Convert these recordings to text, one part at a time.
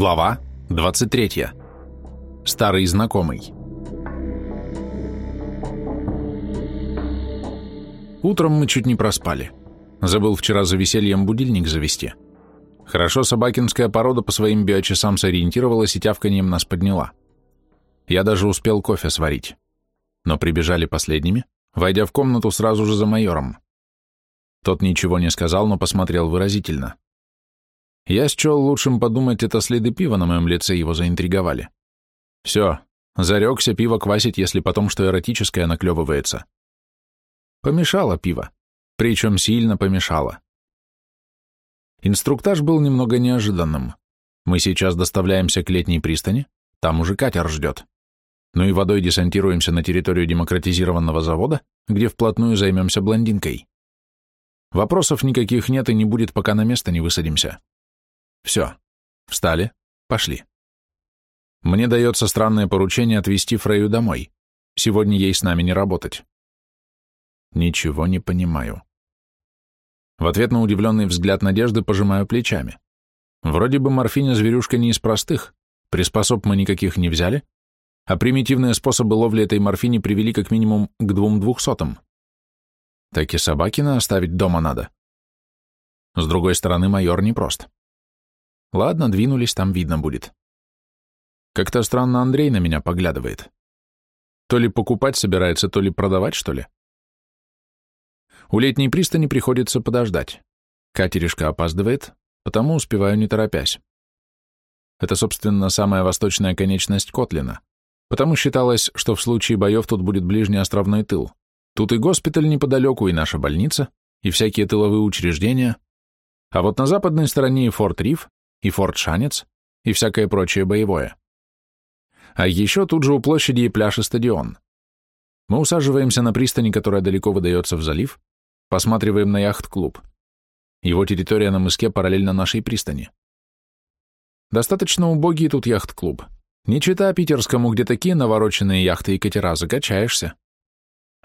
Глава 23. Старый знакомый. Утром мы чуть не проспали. Забыл вчера за весельем будильник завести. Хорошо собакинская порода по своим биочасам сориентировалась и тявканьем нас подняла. Я даже успел кофе сварить. Но прибежали последними, войдя в комнату сразу же за майором. Тот ничего не сказал, но посмотрел выразительно. Я счел лучшим подумать, это следы пива на моем лице его заинтриговали. Все, зарекся пиво квасить, если потом что эротическое наклевывается. Помешало пиво, причем сильно помешало. Инструктаж был немного неожиданным. Мы сейчас доставляемся к летней пристани, там уже катер ждет. Ну и водой десантируемся на территорию демократизированного завода, где вплотную займемся блондинкой. Вопросов никаких нет и не будет, пока на место не высадимся. Все. Встали. Пошли. Мне дается странное поручение отвезти Фрейю домой. Сегодня ей с нами не работать. Ничего не понимаю. В ответ на удивленный взгляд Надежды пожимаю плечами. Вроде бы морфиня зверюшка не из простых, приспособ мы никаких не взяли, а примитивные способы ловли этой морфини привели как минимум к двум двухсотым. Так и Собакина оставить дома надо. С другой стороны, майор непрост. Ладно, двинулись, там видно будет. Как-то странно Андрей на меня поглядывает. То ли покупать собирается, то ли продавать, что ли. У летней пристани приходится подождать. Катеришка опаздывает, потому успеваю не торопясь. Это, собственно, самая восточная конечность Котлина, потому считалось, что в случае боев тут будет ближний островной тыл. Тут и госпиталь неподалеку, и наша больница, и всякие тыловые учреждения. А вот на западной стороне и Форт Риф, и Форт Шанец, и всякое прочее боевое. А еще тут же у площади и пляж и стадион. Мы усаживаемся на пристани, которая далеко выдается в залив, посматриваем на яхт-клуб. Его территория на мыске параллельно нашей пристани. Достаточно убогий тут яхт-клуб. Не чита питерскому, где такие навороченные яхты и катера, закачаешься.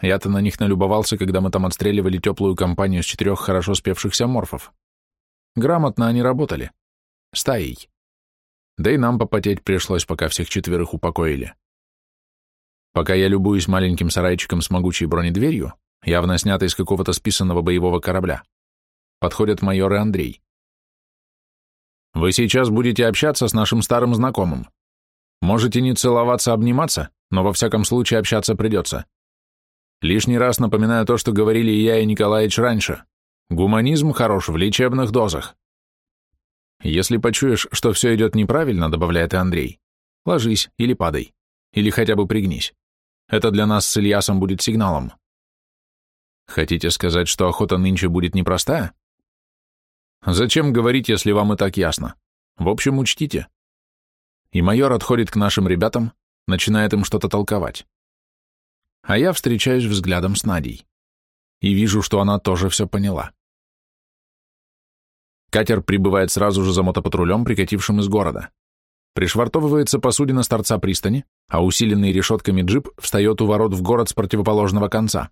Я-то на них налюбовался, когда мы там отстреливали теплую компанию с четырех хорошо спевшихся морфов. Грамотно они работали стаей. Да и нам попотеть пришлось, пока всех четверых упокоили. Пока я любуюсь маленьким сарайчиком с могучей бронедверью, явно снятой из какого-то списанного боевого корабля, подходят майор и Андрей. Вы сейчас будете общаться с нашим старым знакомым. Можете не целоваться, обниматься, но во всяком случае общаться придется. Лишний раз напоминаю то, что говорили и я, и Николаевич раньше. Гуманизм хорош в лечебных дозах. Если почуешь, что все идет неправильно, добавляет и Андрей, ложись или падай, или хотя бы пригнись. Это для нас с Ильясом будет сигналом. Хотите сказать, что охота нынче будет непростая? Зачем говорить, если вам и так ясно? В общем, учтите. И майор отходит к нашим ребятам, начинает им что-то толковать. А я встречаюсь взглядом с Надей. И вижу, что она тоже все поняла. Катер прибывает сразу же за мотопатрулем, прикатившим из города. Пришвартовывается посудина с торца пристани, а усиленный решетками джип встает у ворот в город с противоположного конца.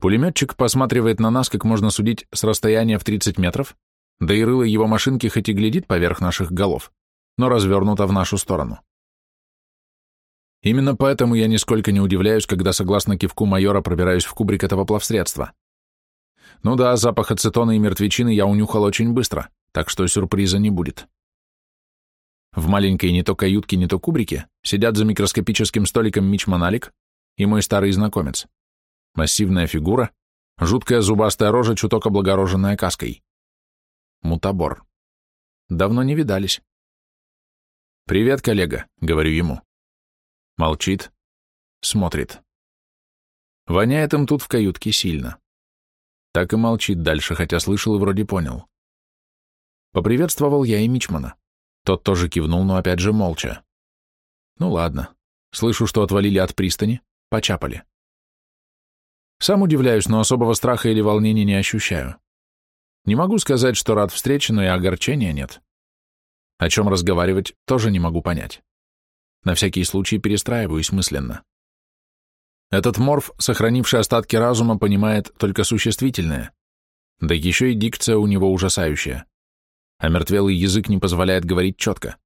Пулеметчик посматривает на нас, как можно судить, с расстояния в 30 метров, да и рыло его машинки хоть и глядит поверх наших голов, но развернуто в нашу сторону. Именно поэтому я нисколько не удивляюсь, когда, согласно кивку майора, пробираюсь в кубрик этого плавсредства. Ну да, запах ацетона и мертвечины я унюхал очень быстро, так что сюрприза не будет. В маленькой не то каютке, не то кубрике сидят за микроскопическим столиком Мич Моналик и мой старый знакомец. Массивная фигура, жуткая зубастая рожа, чуток облагороженная каской. Мутабор. Давно не видались. «Привет, коллега», — говорю ему. Молчит, смотрит. Воняет им тут в каютке сильно. Так и молчит дальше, хотя слышал и вроде понял. Поприветствовал я и Мичмана. Тот тоже кивнул, но опять же молча. Ну ладно. Слышу, что отвалили от пристани, почапали. Сам удивляюсь, но особого страха или волнения не ощущаю. Не могу сказать, что рад встрече, но и огорчения нет. О чем разговаривать, тоже не могу понять. На всякий случай перестраиваюсь мысленно. Этот морф, сохранивший остатки разума, понимает только существительное. Да еще и дикция у него ужасающая. а мертвелый язык не позволяет говорить четко.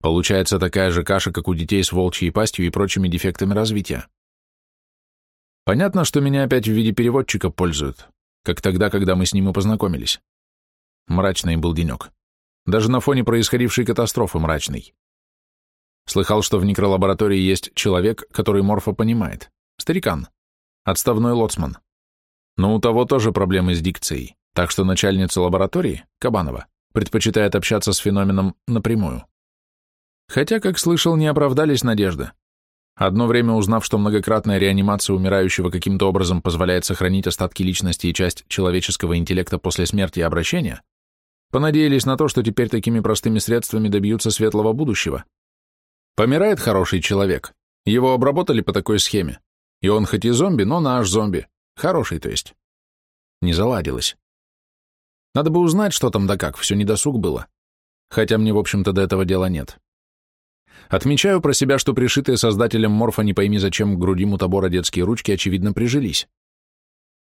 Получается такая же каша, как у детей с волчьей пастью и прочими дефектами развития. Понятно, что меня опять в виде переводчика пользуют, как тогда, когда мы с ним и познакомились. Мрачный был денек. Даже на фоне происходившей катастрофы мрачный. Слыхал, что в некролаборатории есть человек, который Морфа понимает. Старикан. Отставной лоцман. Но у того тоже проблемы с дикцией, так что начальница лаборатории, Кабанова, предпочитает общаться с феноменом напрямую. Хотя, как слышал, не оправдались надежды. Одно время узнав, что многократная реанимация умирающего каким-то образом позволяет сохранить остатки личности и часть человеческого интеллекта после смерти и обращения, понадеялись на то, что теперь такими простыми средствами добьются светлого будущего. Помирает хороший человек, его обработали по такой схеме, и он хоть и зомби, но наш зомби, хороший то есть. Не заладилось. Надо бы узнать, что там да как, все недосуг было. Хотя мне, в общем-то, до этого дела нет. Отмечаю про себя, что пришитые создателем морфа не пойми зачем к груди мутабора детские ручки очевидно прижились.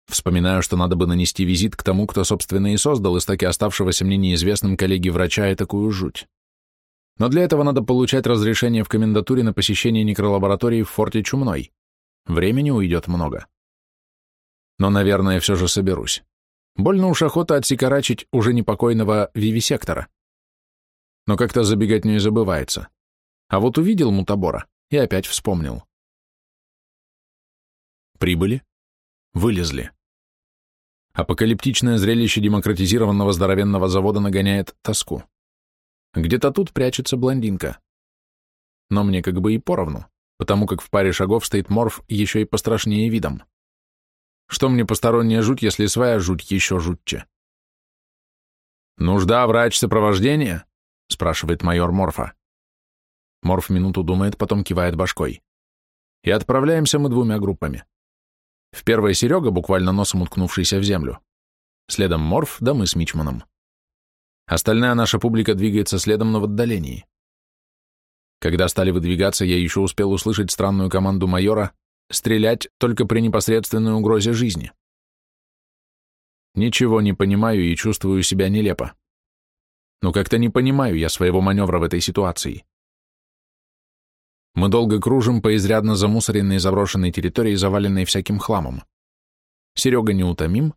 Вспоминаю, что надо бы нанести визит к тому, кто, собственно, и создал из таки оставшегося мне неизвестным коллеги врача и такую жуть. Но для этого надо получать разрешение в комендатуре на посещение некролаборатории в форте Чумной. Времени уйдет много. Но, наверное, все же соберусь. Больно уж охота отсекарачить уже непокойного вивисектора. Но как-то забегать не забывается. А вот увидел мутабора и опять вспомнил. Прибыли, вылезли. Апокалиптичное зрелище демократизированного здоровенного завода нагоняет тоску. Где-то тут прячется блондинка. Но мне как бы и поровну, потому как в паре шагов стоит морф еще и пострашнее видом. Что мне посторонняя жуть, если своя жуть еще жутче? «Нужда врач сопровождения?» — спрашивает майор Морфа. Морф минуту думает, потом кивает башкой. И отправляемся мы двумя группами. В первой Серега, буквально носом уткнувшийся в землю. Следом Морф, да мы с Мичманом. Остальная наша публика двигается следом, но в отдалении. Когда стали выдвигаться, я еще успел услышать странную команду майора стрелять только при непосредственной угрозе жизни. Ничего не понимаю и чувствую себя нелепо. Но как-то не понимаю я своего маневра в этой ситуации. Мы долго кружим по изрядно замусоренной и заброшенной территории, заваленной всяким хламом. Серега неутомим,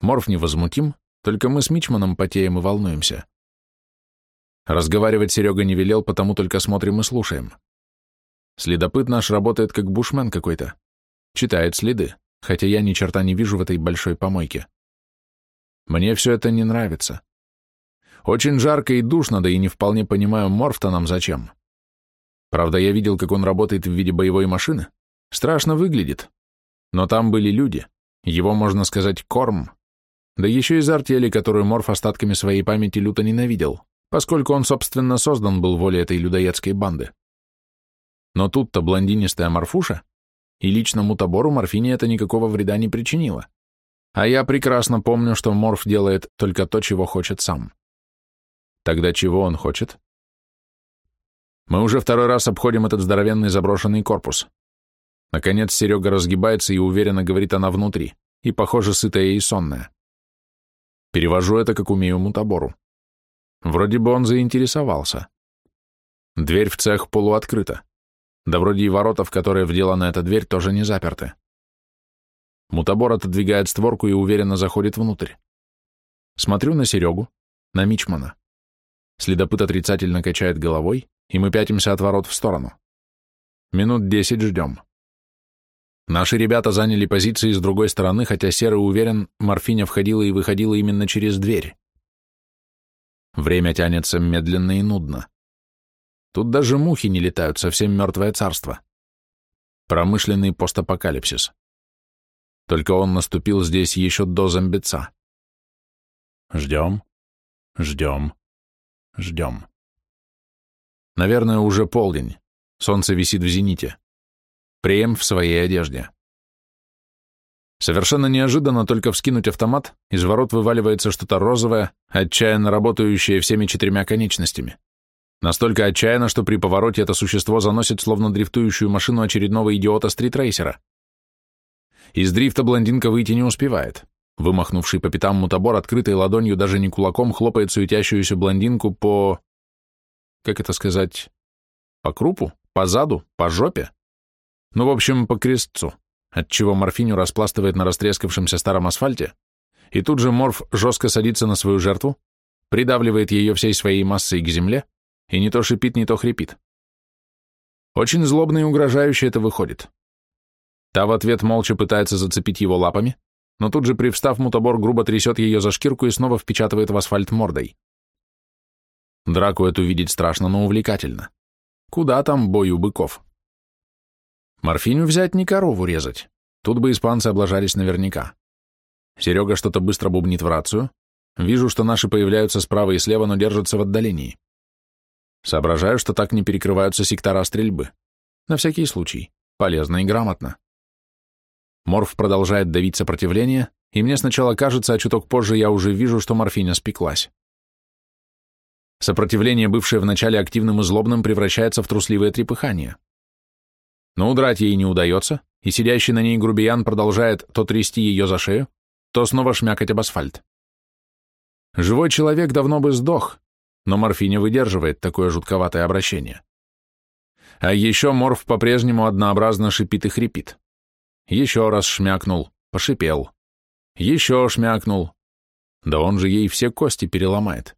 Морф невозмутим, только мы с Мичманом потеем и волнуемся. Разговаривать Серега не велел, потому только смотрим и слушаем. Следопыт наш работает как бушмен какой-то. Читает следы, хотя я ни черта не вижу в этой большой помойке. Мне все это не нравится. Очень жарко и душно, да и не вполне понимаю, морф-то нам зачем. Правда, я видел, как он работает в виде боевой машины. Страшно выглядит. Но там были люди. Его, можно сказать, корм. Да еще из артели, которую Морф остатками своей памяти люто ненавидел, поскольку он, собственно, создан был волей этой людоедской банды. Но тут-то блондинистая Марфуша, и личному табору морфине это никакого вреда не причинило. А я прекрасно помню, что Морф делает только то, чего хочет сам. Тогда чего он хочет? Мы уже второй раз обходим этот здоровенный заброшенный корпус. Наконец Серега разгибается и уверенно говорит она внутри, и, похоже, сытая и сонная. Перевожу это, как умею, мутабору. Вроде бы он заинтересовался. Дверь в цех полуоткрыта. Да вроде и ворота, в которые вделана эта дверь, тоже не заперты. Мутабор отодвигает створку и уверенно заходит внутрь. Смотрю на Серегу, на Мичмана. Следопыт отрицательно качает головой, и мы пятимся от ворот в сторону. Минут десять ждем. Наши ребята заняли позиции с другой стороны, хотя Серый уверен, морфиня входила и выходила именно через дверь. Время тянется медленно и нудно. Тут даже мухи не летают, совсем мертвое царство. Промышленный постапокалипсис. Только он наступил здесь еще до зомбица. Ждем, ждем, ждем. Наверное, уже полдень. Солнце висит в зените. Прием в своей одежде. Совершенно неожиданно только вскинуть автомат, из ворот вываливается что-то розовое, отчаянно работающее всеми четырьмя конечностями. Настолько отчаянно, что при повороте это существо заносит словно дрифтующую машину очередного идиота стритрейсера. Из дрифта блондинка выйти не успевает. Вымахнувший по пятам мутабор открытой ладонью даже не кулаком хлопает суетящуюся блондинку по... Как это сказать? По крупу? По заду? По жопе? Ну, в общем, по крестцу, отчего морфиню распластывает на растрескавшемся старом асфальте, и тут же морф жестко садится на свою жертву, придавливает ее всей своей массой к земле и не то шипит, не то хрипит. Очень злобно и угрожающе это выходит. Та в ответ молча пытается зацепить его лапами, но тут же, привстав, мутабор грубо трясет ее за шкирку и снова впечатывает в асфальт мордой. Драку эту видеть страшно, но увлекательно. Куда там бой у быков? Морфиню взять не корову резать. Тут бы испанцы облажались наверняка. Серега что-то быстро бубнит в рацию. Вижу, что наши появляются справа и слева, но держатся в отдалении. Соображаю, что так не перекрываются сектора стрельбы. На всякий случай. Полезно и грамотно. Морф продолжает давить сопротивление, и мне сначала кажется, а чуток позже я уже вижу, что морфиня спеклась. Сопротивление, бывшее вначале активным и злобным, превращается в трусливое трепыхание. Но удрать ей не удается, и сидящий на ней грубиян продолжает то трясти ее за шею, то снова шмякать об асфальт. Живой человек давно бы сдох, но морфиня выдерживает такое жутковатое обращение. А еще морф по-прежнему однообразно шипит и хрипит. Еще раз шмякнул, пошипел. Еще шмякнул. Да он же ей все кости переломает.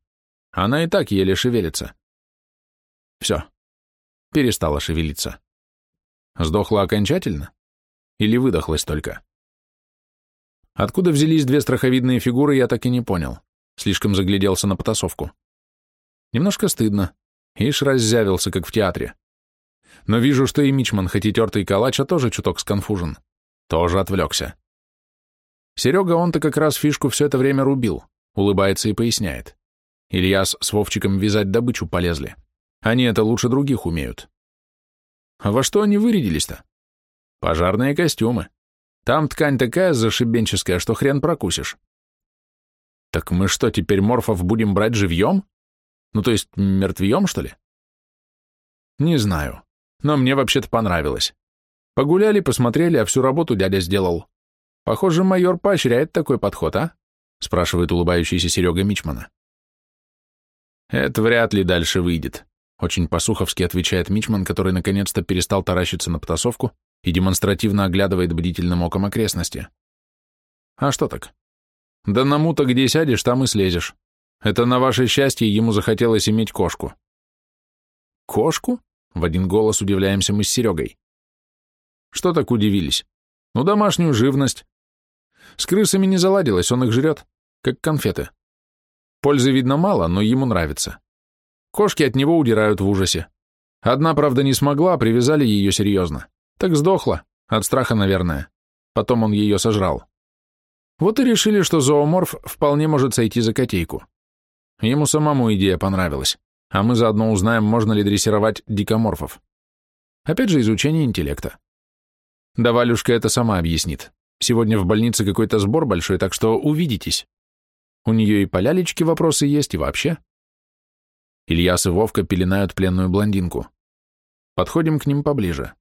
Она и так еле шевелится. Все. Перестала шевелиться. Сдохла окончательно? Или выдохлась только? Откуда взялись две страховидные фигуры, я так и не понял. Слишком загляделся на потасовку. Немножко стыдно. Ишь раззявился, как в театре. Но вижу, что и Мичман, хоть и тертый калач, а тоже чуток сконфужен. Тоже отвлекся. Серега, он-то как раз фишку все это время рубил, улыбается и поясняет. Ильяс с Вовчиком вязать добычу полезли. Они это лучше других умеют. А во что они вырядились-то? Пожарные костюмы. Там ткань такая зашибенческая, что хрен прокусишь. Так мы что, теперь морфов будем брать живьем? Ну, то есть мертвьем, что ли? Не знаю, но мне вообще-то понравилось. Погуляли, посмотрели, а всю работу дядя сделал. Похоже, майор поощряет такой подход, а? Спрашивает улыбающийся Серега Мичмана. Это вряд ли дальше выйдет, очень посуховски отвечает Мичман, который наконец-то перестал таращиться на потасовку и демонстративно оглядывает бдительным оком окрестности. А что так? Да на мута где сядешь, там и слезешь. Это на ваше счастье ему захотелось иметь кошку. Кошку? В один голос удивляемся мы с Серегой. Что так удивились? Ну, домашнюю живность. С крысами не заладилось, он их жрет, как конфеты. Пользы, видно, мало, но ему нравится. Кошки от него удирают в ужасе. Одна, правда, не смогла, привязали ее серьезно. Так сдохла, от страха, наверное. Потом он ее сожрал. Вот и решили, что зооморф вполне может сойти за котейку. Ему самому идея понравилась, а мы заодно узнаем, можно ли дрессировать дикоморфов. Опять же, изучение интеллекта. Да Валюшка это сама объяснит. Сегодня в больнице какой-то сбор большой, так что увидитесь. У нее и по лялечке вопросы есть, и вообще. Ильяс и Вовка пеленают пленную блондинку. Подходим к ним поближе.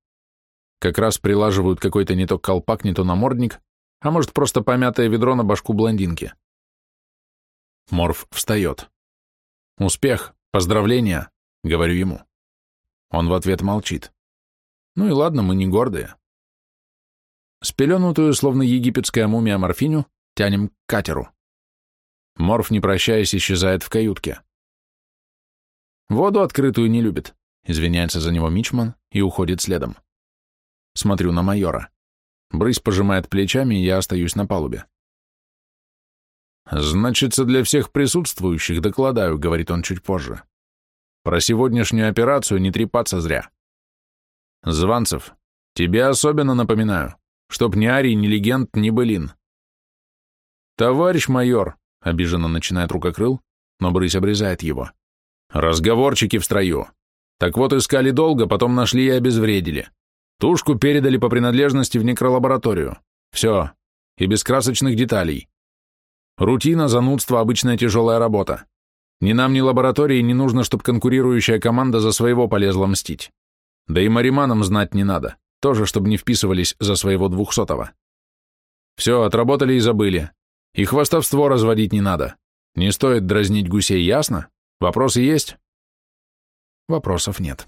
Как раз прилаживают какой-то не то колпак, не то намордник, а может просто помятое ведро на башку блондинки. Морф встает. «Успех! Поздравления!» — говорю ему. Он в ответ молчит. «Ну и ладно, мы не гордые». Спеленутую, словно египетская мумия морфиню, тянем к катеру. Морф, не прощаясь, исчезает в каютке. Воду открытую не любит, извиняется за него Мичман и уходит следом. Смотрю на майора. Брысь пожимает плечами, и я остаюсь на палубе. «Значится, для всех присутствующих докладаю», — говорит он чуть позже. «Про сегодняшнюю операцию не трепаться зря. Званцев, тебе особенно напоминаю, чтоб ни Арий, ни Легенд, ни Былин». «Товарищ майор», — обиженно начинает рукокрыл, но Брысь обрезает его. «Разговорчики в строю. Так вот, искали долго, потом нашли и обезвредили. Тушку передали по принадлежности в некролабораторию. Все. И без красочных деталей. Рутина, занудство, обычная тяжелая работа. Ни нам, ни лаборатории не нужно, чтобы конкурирующая команда за своего полезла мстить. Да и мариманам знать не надо. Тоже, чтобы не вписывались за своего двухсотого. Все, отработали и забыли. И хвастовство разводить не надо. Не стоит дразнить гусей, ясно? Вопросы есть? Вопросов нет.